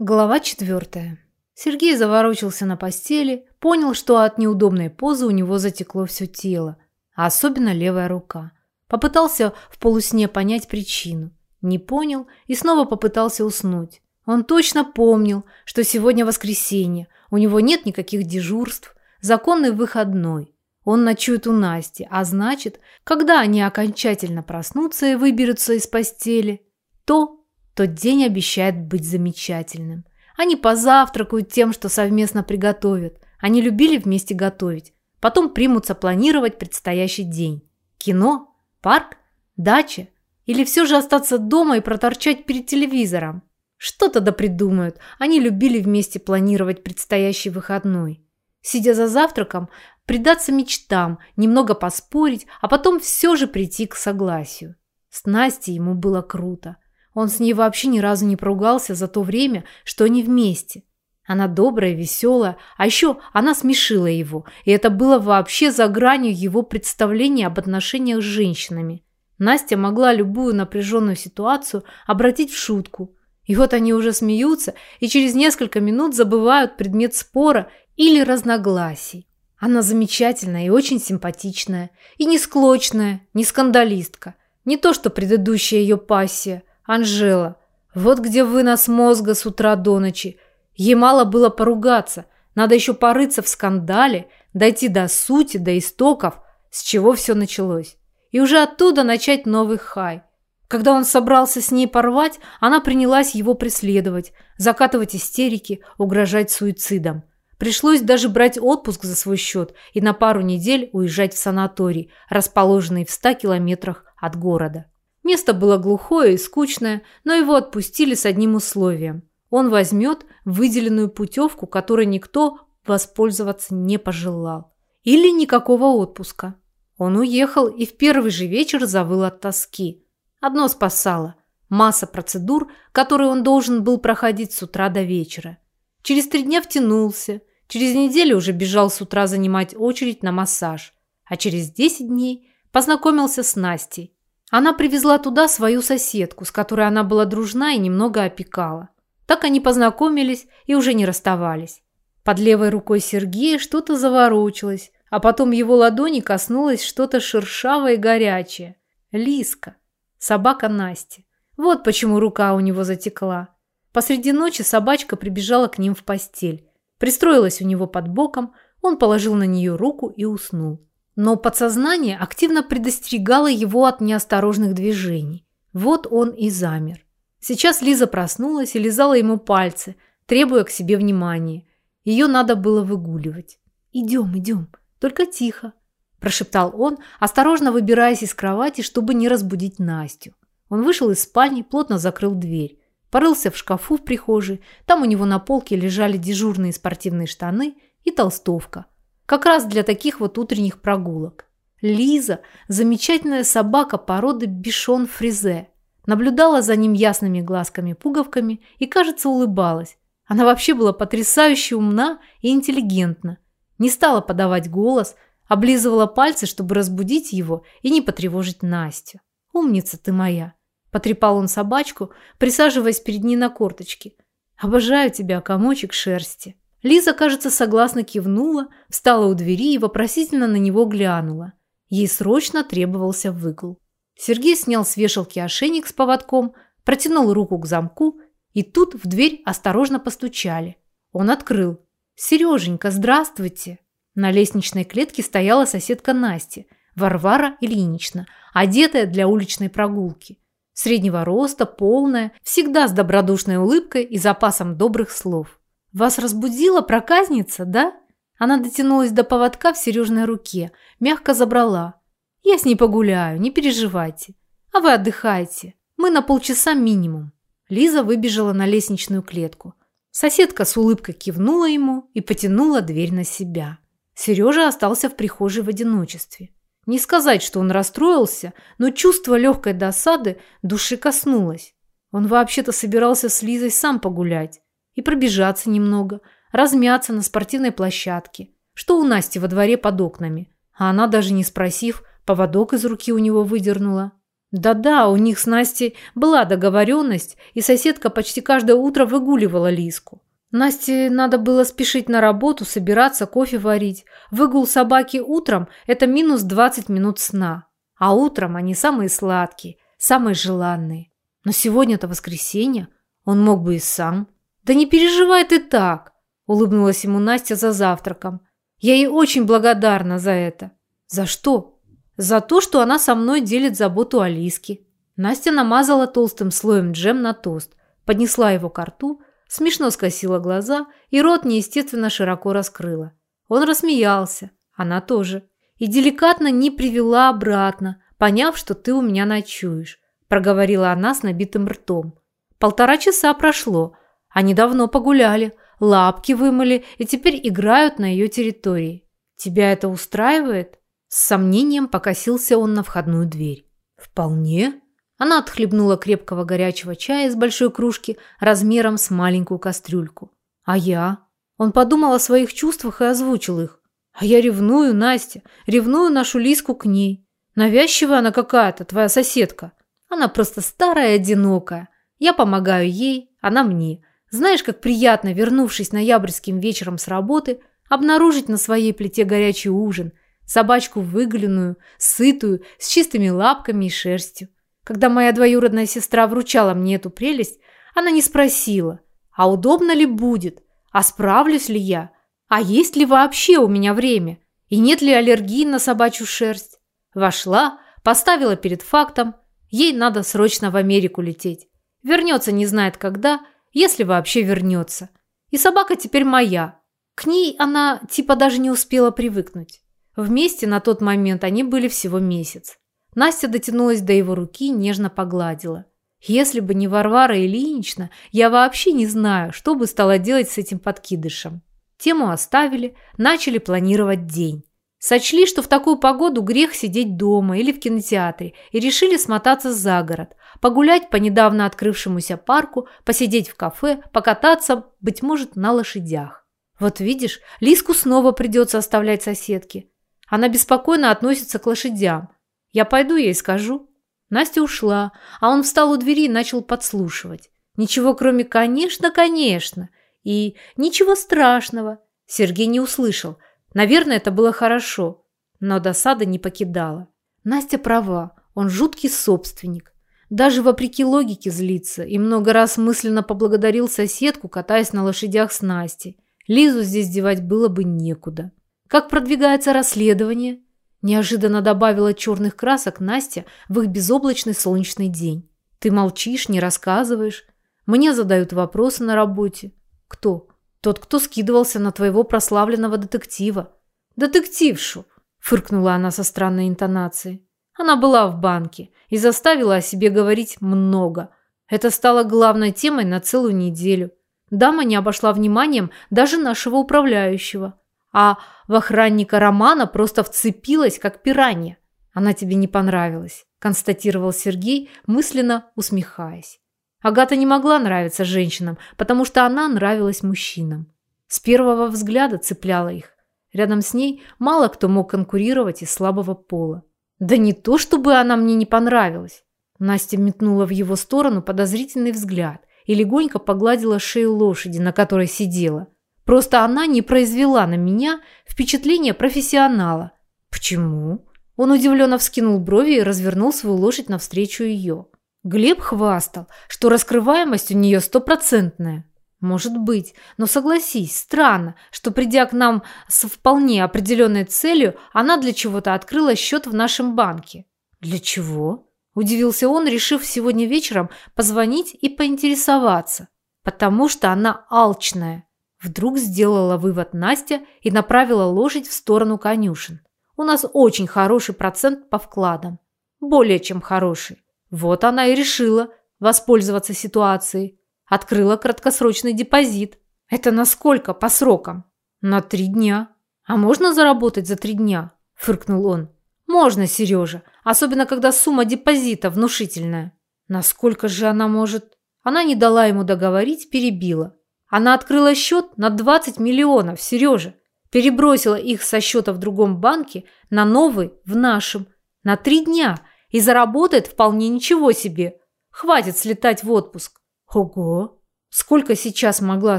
Глава четвертая. Сергей заворочился на постели, понял, что от неудобной позы у него затекло все тело, а особенно левая рука. Попытался в полусне понять причину. Не понял и снова попытался уснуть. Он точно помнил, что сегодня воскресенье, у него нет никаких дежурств, законный выходной. Он ночует у Насти, а значит, когда они окончательно проснутся и выберутся из постели, то тот день обещает быть замечательным. Они позавтракают тем, что совместно приготовят. Они любили вместе готовить. Потом примутся планировать предстоящий день. Кино? Парк? Дача? Или все же остаться дома и проторчать перед телевизором? Что-то да придумают. Они любили вместе планировать предстоящий выходной. Сидя за завтраком, предаться мечтам, немного поспорить, а потом все же прийти к согласию. С Настей ему было круто. Он с ней вообще ни разу не поругался за то время, что они вместе. Она добрая, веселая, а еще она смешила его, и это было вообще за гранью его представления об отношениях с женщинами. Настя могла любую напряженную ситуацию обратить в шутку. И вот они уже смеются и через несколько минут забывают предмет спора или разногласий. Она замечательная и очень симпатичная, и не склочная, не скандалистка. Не то, что предыдущая ее пассия. Анжела, вот где вынос мозга с утра до ночи. Ей мало было поругаться, надо еще порыться в скандале, дойти до сути, до истоков, с чего все началось. И уже оттуда начать новый хай. Когда он собрался с ней порвать, она принялась его преследовать, закатывать истерики, угрожать суицидом. Пришлось даже брать отпуск за свой счет и на пару недель уезжать в санаторий, расположенный в ста километрах от города. Место было глухое и скучное, но его отпустили с одним условием. Он возьмет выделенную путевку, которой никто воспользоваться не пожелал. Или никакого отпуска. Он уехал и в первый же вечер завыл от тоски. Одно спасало – масса процедур, которые он должен был проходить с утра до вечера. Через три дня втянулся, через неделю уже бежал с утра занимать очередь на массаж, а через десять дней познакомился с Настей, она привезла туда свою соседку, с которой она была дружна и немного опекала. Так они познакомились и уже не расставались. Под левой рукой Сергея что-то заворочилось, а потом его ладони коснулось что-то шершавое и горячее. Лиска. Собака Насти. Вот почему рука у него затекла. Посреди ночи собачка прибежала к ним в постель. Пристроилась у него под боком, он положил на нее руку и уснул. Но подсознание активно предостерегало его от неосторожных движений. Вот он и замер. Сейчас Лиза проснулась и лизала ему пальцы, требуя к себе внимания. Ее надо было выгуливать. «Идем, идем, только тихо», – прошептал он, осторожно выбираясь из кровати, чтобы не разбудить Настю. Он вышел из спальни, плотно закрыл дверь. Порылся в шкафу в прихожей. Там у него на полке лежали дежурные спортивные штаны и толстовка – как раз для таких вот утренних прогулок. Лиза, замечательная собака породы бишон фризе, наблюдала за ним ясными глазками-пуговками и, кажется, улыбалась. Она вообще была потрясающе умна и интеллигентна. Не стала подавать голос, облизывала пальцы, чтобы разбудить его и не потревожить Настю. «Умница ты моя!» – потрепал он собачку, присаживаясь перед ней на корточки. «Обожаю тебя, комочек шерсти!» Лиза, кажется, согласно кивнула, встала у двери и вопросительно на него глянула. Ей срочно требовался выгул. Сергей снял с вешалки ошейник с поводком, протянул руку к замку, и тут в дверь осторожно постучали. Он открыл. «Сереженька, здравствуйте!» На лестничной клетке стояла соседка Насти, Варвара Ильинична, одетая для уличной прогулки. Среднего роста, полная, всегда с добродушной улыбкой и запасом добрых слов. «Вас разбудила проказница, да?» Она дотянулась до поводка в Сережной руке, мягко забрала. «Я с ней погуляю, не переживайте. А вы отдыхайте. Мы на полчаса минимум». Лиза выбежала на лестничную клетку. Соседка с улыбкой кивнула ему и потянула дверь на себя. Сережа остался в прихожей в одиночестве. Не сказать, что он расстроился, но чувство легкой досады души коснулось. Он вообще-то собирался с Лизой сам погулять и пробежаться немного, размяться на спортивной площадке, что у Насти во дворе под окнами. А она, даже не спросив, поводок из руки у него выдернула. Да-да, у них с Настей была договоренность, и соседка почти каждое утро выгуливала Лиску. Насте надо было спешить на работу, собираться, кофе варить. Выгул собаки утром – это минус 20 минут сна. А утром они самые сладкие, самые желанные. Но сегодня-то воскресенье, он мог бы и сам. Да не переживай ты так, улыбнулась ему Настя за завтраком. Я ей очень благодарна за это. За что? За то, что она со мной делит заботу о Лиске. Настя намазала толстым слоем джем на тост, поднесла его к рту, смешно скосила глаза и рот неестественно широко раскрыла. Он рассмеялся, она тоже. И деликатно не привела обратно, поняв, что ты у меня ночуешь, проговорила она с набитым ртом. Полтора часа прошло, они давно погуляли, лапки вымыли и теперь играют на ее территории. Тебя это устраивает? С сомнением покосился он на входную дверь. Вполне. Она отхлебнула крепкого горячего чая из большой кружки размером с маленькую кастрюльку. А я? Он подумал о своих чувствах и озвучил их. А я ревную, Настя, ревную нашу Лиску к ней. Навязчивая она какая-то, твоя соседка. Она просто старая одинокая. Я помогаю ей, она мне. Знаешь, как приятно, вернувшись ноябрьским вечером с работы, обнаружить на своей плите горячий ужин, собачку выгляную, сытую, с чистыми лапками и шерстью. Когда моя двоюродная сестра вручала мне эту прелесть, она не спросила, а удобно ли будет, а справлюсь ли я, а есть ли вообще у меня время, и нет ли аллергии на собачью шерсть. Вошла, поставила перед фактом, ей надо срочно в Америку лететь. Вернется не знает когда – если вообще вернется. И собака теперь моя. К ней она типа даже не успела привыкнуть. Вместе на тот момент они были всего месяц. Настя дотянулась до его руки, нежно погладила. Если бы не Варвара Ильинична, я вообще не знаю, что бы стала делать с этим подкидышем. Тему оставили, начали планировать день. Сочли, что в такую погоду грех сидеть дома или в кинотеатре, и решили смотаться за город, погулять по недавно открывшемуся парку, посидеть в кафе, покататься, быть может, на лошадях. Вот видишь, Лиску снова придется оставлять соседке. Она беспокойно относится к лошадям. Я пойду ей скажу. Настя ушла, а он встал у двери и начал подслушивать. Ничего, кроме «конечно, конечно» и «ничего страшного». Сергей не услышал – Наверное, это было хорошо, но досада не покидала. Настя права, он жуткий собственник. Даже вопреки логике злится и много раз мысленно поблагодарил соседку, катаясь на лошадях с Настей. Лизу здесь девать было бы некуда. Как продвигается расследование? Неожиданно добавила черных красок Настя в их безоблачный солнечный день. Ты молчишь, не рассказываешь. Мне задают вопросы на работе. Кто? Тот, кто скидывался на твоего прославленного детектива. Детектившу, фыркнула она со странной интонацией. Она была в банке и заставила о себе говорить много. Это стало главной темой на целую неделю. Дама не обошла вниманием даже нашего управляющего. А в охранника Романа просто вцепилась, как пиранья. Она тебе не понравилась, констатировал Сергей, мысленно усмехаясь. Агата не могла нравиться женщинам, потому что она нравилась мужчинам. С первого взгляда цепляла их. Рядом с ней мало кто мог конкурировать из слабого пола. Да не то, чтобы она мне не понравилась. Настя метнула в его сторону подозрительный взгляд и легонько погладила шею лошади, на которой сидела. Просто она не произвела на меня впечатление профессионала. Почему? Он удивленно вскинул брови и развернул свою лошадь навстречу ее. Глеб хвастал, что раскрываемость у нее стопроцентная. Может быть, но согласись, странно, что придя к нам с вполне определенной целью, она для чего-то открыла счет в нашем банке. Для чего? Удивился он, решив сегодня вечером позвонить и поинтересоваться. Потому что она алчная. Вдруг сделала вывод Настя и направила лошадь в сторону конюшен. У нас очень хороший процент по вкладам. Более чем хороший. Вот она и решила воспользоваться ситуацией. Открыла краткосрочный депозит. Это на сколько по срокам? На три дня. А можно заработать за три дня? Фыркнул он. Можно, Сережа. Особенно, когда сумма депозита внушительная. Насколько же она может... Она не дала ему договорить, перебила. Она открыла счет на 20 миллионов, Сережа. Перебросила их со счета в другом банке на новый в нашем. На три дня – И заработает вполне ничего себе. Хватит слетать в отпуск. Ого! Сколько сейчас могла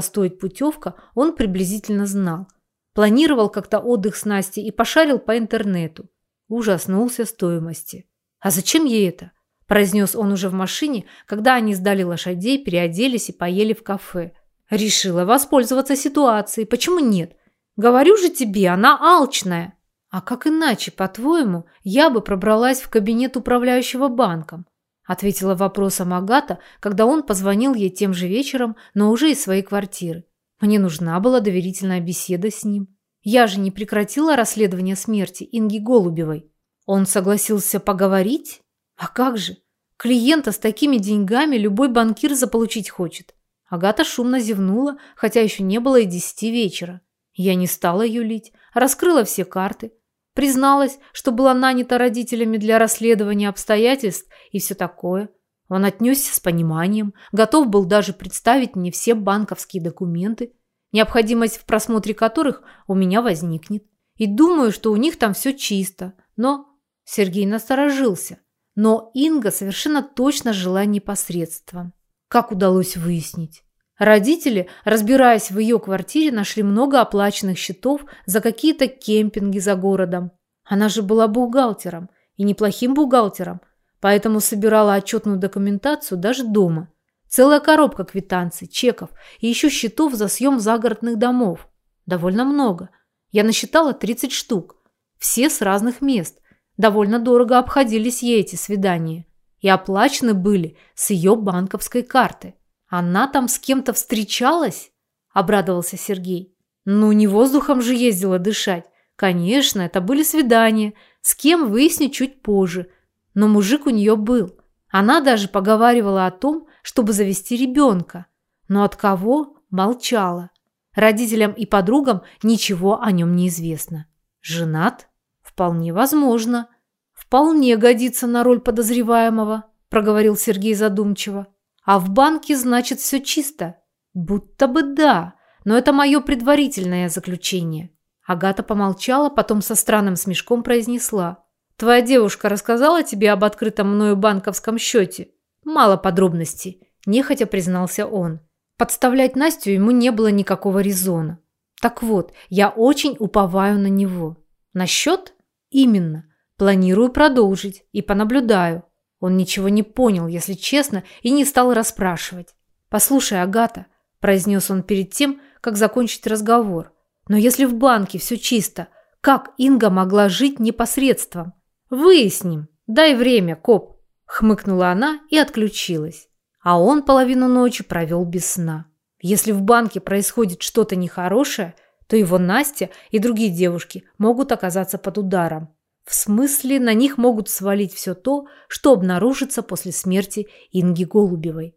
стоить путевка, он приблизительно знал. Планировал как-то отдых с Настей и пошарил по интернету. Ужаснулся стоимости. «А зачем ей это?» – произнес он уже в машине, когда они сдали лошадей, переоделись и поели в кафе. Решила воспользоваться ситуацией. Почему нет? Говорю же тебе, она алчная. А как иначе, по-твоему, я бы пробралась в кабинет управляющего банком? Ответила вопросом Агата, когда он позвонил ей тем же вечером, но уже из своей квартиры. Мне нужна была доверительная беседа с ним. Я же не прекратила расследование смерти Инги Голубевой. Он согласился поговорить? А как же? Клиента с такими деньгами любой банкир заполучить хочет. Агата шумно зевнула, хотя еще не было и десяти вечера. Я не стала юлить, раскрыла все карты. Призналась, что была нанята родителями для расследования обстоятельств и все такое. Он отнесся с пониманием, готов был даже представить мне все банковские документы, необходимость в просмотре которых у меня возникнет. И думаю, что у них там все чисто. Но Сергей насторожился. Но Инга совершенно точно жила непосредством. Как удалось выяснить? Родители, разбираясь в ее квартире, нашли много оплаченных счетов за какие-то кемпинги за городом. Она же была бухгалтером, и неплохим бухгалтером, поэтому собирала отчетную документацию даже дома. Целая коробка квитанций, чеков и еще счетов за съем загородных домов. Довольно много. Я насчитала 30 штук. Все с разных мест. Довольно дорого обходились ей эти свидания. И оплачены были с ее банковской карты. «Она там с кем-то встречалась?» – обрадовался Сергей. «Ну, не воздухом же ездила дышать. Конечно, это были свидания. С кем выясню чуть позже. Но мужик у нее был. Она даже поговаривала о том, чтобы завести ребенка. Но от кого – молчала. Родителям и подругам ничего о нем не известно. Женат? Вполне возможно. Вполне годится на роль подозреваемого, проговорил Сергей задумчиво. А в банке, значит, все чисто. Будто бы да, но это мое предварительное заключение. Агата помолчала, потом со странным смешком произнесла. «Твоя девушка рассказала тебе об открытом мною банковском счете?» «Мало подробностей», – нехотя признался он. Подставлять Настю ему не было никакого резона. «Так вот, я очень уповаю на него». «На счет?» «Именно. Планирую продолжить и понаблюдаю. Он ничего не понял, если честно, и не стал расспрашивать. «Послушай, Агата», – произнес он перед тем, как закончить разговор, «но если в банке все чисто, как Инга могла жить непосредством? Выясним. Дай время, коп», – хмыкнула она и отключилась. А он половину ночи провел без сна. Если в банке происходит что-то нехорошее, то его Настя и другие девушки могут оказаться под ударом. В смысле, на них могут свалить все то, что обнаружится после смерти Инги Голубевой.